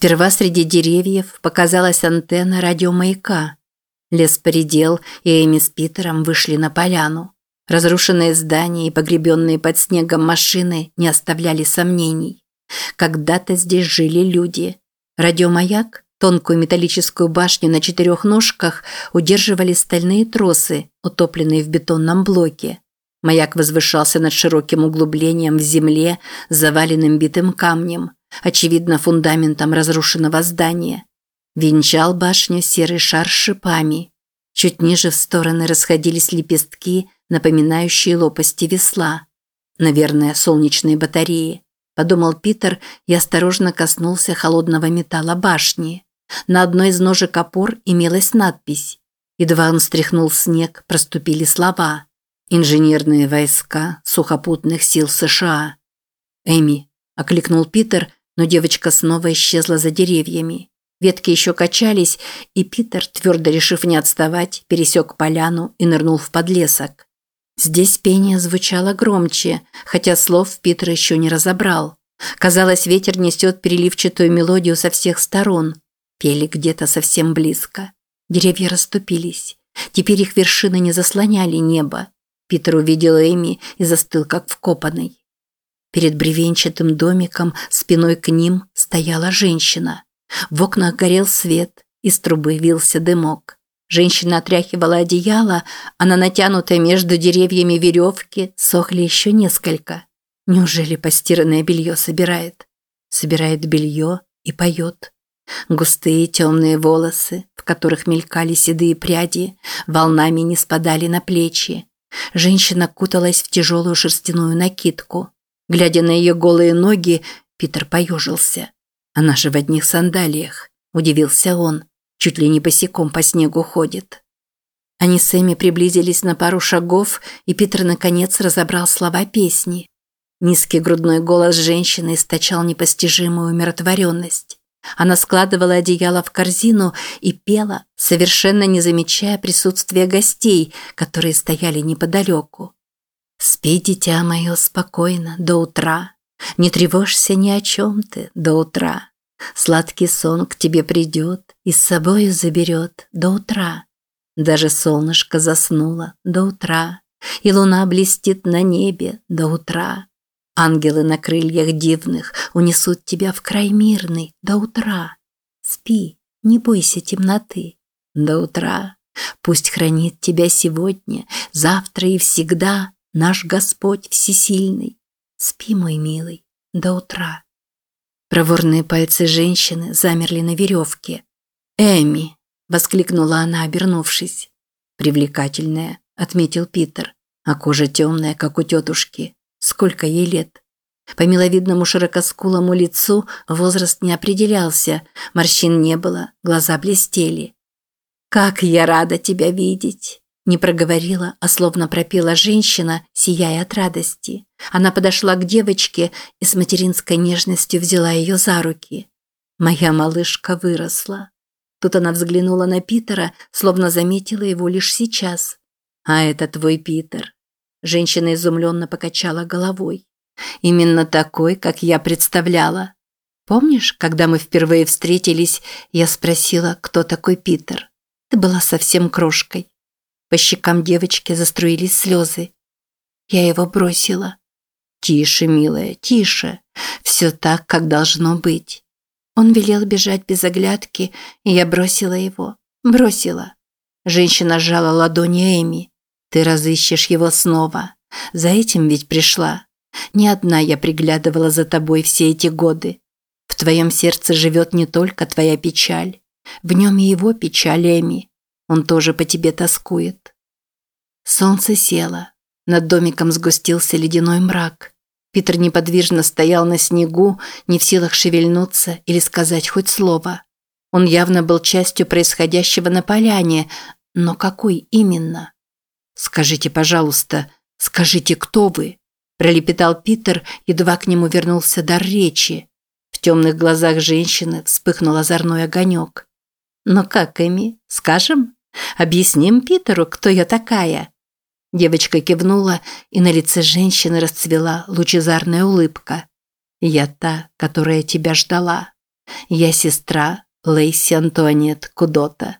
Сперва среди деревьев показалась антенна радиомаяка. Лес поредел, и Эми с Питером вышли на поляну. Разрушенные здания и погребенные под снегом машины не оставляли сомнений. Когда-то здесь жили люди. Радиомаяк, тонкую металлическую башню на четырех ножках, удерживали стальные тросы, утопленные в бетонном блоке. Маяк возвышался над широким углублением в земле, заваленным битым камнем, очевидно фундаментом разрушенного здания. Венчал башню серый шар с шипами. Чуть ниже в стороны расходились лепестки, напоминающие лопасти весла. Наверное, солнечные батареи. Подумал Питер и осторожно коснулся холодного металла башни. На одной из ножек опор имелась надпись. Едва он стряхнул снег, проступили слова – Инженерные войска сухопутных сил США. Эми, окликнул Питер, но девочка снова исчезла за деревьями. Ветки еще качались, и Питер, твердо решив не отставать, пересек поляну и нырнул в подлесок. Здесь пение звучало громче, хотя слов Питер еще не разобрал. Казалось, ветер несет переливчатую мелодию со всех сторон. Пели где-то совсем близко. Деревья расступились. Теперь их вершины не заслоняли небо. Питер увидел Эми и застыл, как вкопанный. Перед бревенчатым домиком спиной к ним стояла женщина. В окнах горел свет, из трубы вился дымок. Женщина отряхивала одеяло, а на натянутой между деревьями веревке сохли еще несколько. Неужели постиранное белье собирает? Собирает белье и поет. Густые темные волосы, в которых мелькали седые пряди, волнами не спадали на плечи. Женщина куталась в тяжелую шерстяную накидку. Глядя на ее голые ноги, Питер поежился. Она же в одних сандалиях, удивился он. Чуть ли не босиком по снегу ходит. Они с Эми приблизились на пару шагов, и Питер наконец разобрал слова песни. Низкий грудной голос женщины источал непостижимую умиротворенность. Она складывала одеяло в корзину и пела, совершенно не замечая присутствия гостей, которые стояли неподалеку. «Спи, дитя мое, спокойно, до утра. Не тревожься ни о чем ты до утра. Сладкий сон к тебе придет и с собою заберет до утра. Даже солнышко заснуло до утра, и луна блестит на небе до утра. Ангелы на крыльях дивных унесут тебя в край мирный до утра. Спи, не бойся темноты. До утра. Пусть хранит тебя сегодня, завтра и всегда наш Господь всесильный. Спи, мой милый, до утра. Проворные пальцы женщины замерли на веревке. «Эми!» – воскликнула она, обернувшись. «Привлекательная», – отметил Питер, а кожа темная, как у тетушки. Сколько ей лет? По миловидному широкоскулому лицу возраст не определялся, морщин не было, глаза блестели. «Как я рада тебя видеть!» Не проговорила, а словно пропела женщина, сияя от радости. Она подошла к девочке и с материнской нежностью взяла ее за руки. «Моя малышка выросла». Тут она взглянула на Питера, словно заметила его лишь сейчас. «А это твой Питер. Женщина изумленно покачала головой. Именно такой, как я представляла. Помнишь, когда мы впервые встретились, я спросила, кто такой Питер? Ты была совсем крошкой. По щекам девочки заструились слезы. Я его бросила. Тише, милая, тише. Все так, как должно быть. Он велел бежать без оглядки, и я бросила его. Бросила. Женщина сжала ладони Эми. Ты разыщешь его снова. За этим ведь пришла. Не одна я приглядывала за тобой все эти годы. В твоем сердце живет не только твоя печаль. В нем и его печаль, Эми. Он тоже по тебе тоскует. Солнце село. Над домиком сгустился ледяной мрак. Питер неподвижно стоял на снегу, не в силах шевельнуться или сказать хоть слово. Он явно был частью происходящего на поляне, но какой именно? «Скажите, пожалуйста, скажите, кто вы?» пролепетал Питер, едва к нему вернулся дар речи. В темных глазах женщины вспыхнул озорной огонек. «Ну как, Эми, скажем? Объясним Питеру, кто я такая?» Девочка кивнула, и на лице женщины расцвела лучезарная улыбка. «Я та, которая тебя ждала. Я сестра Лейси Антуанет Кудота.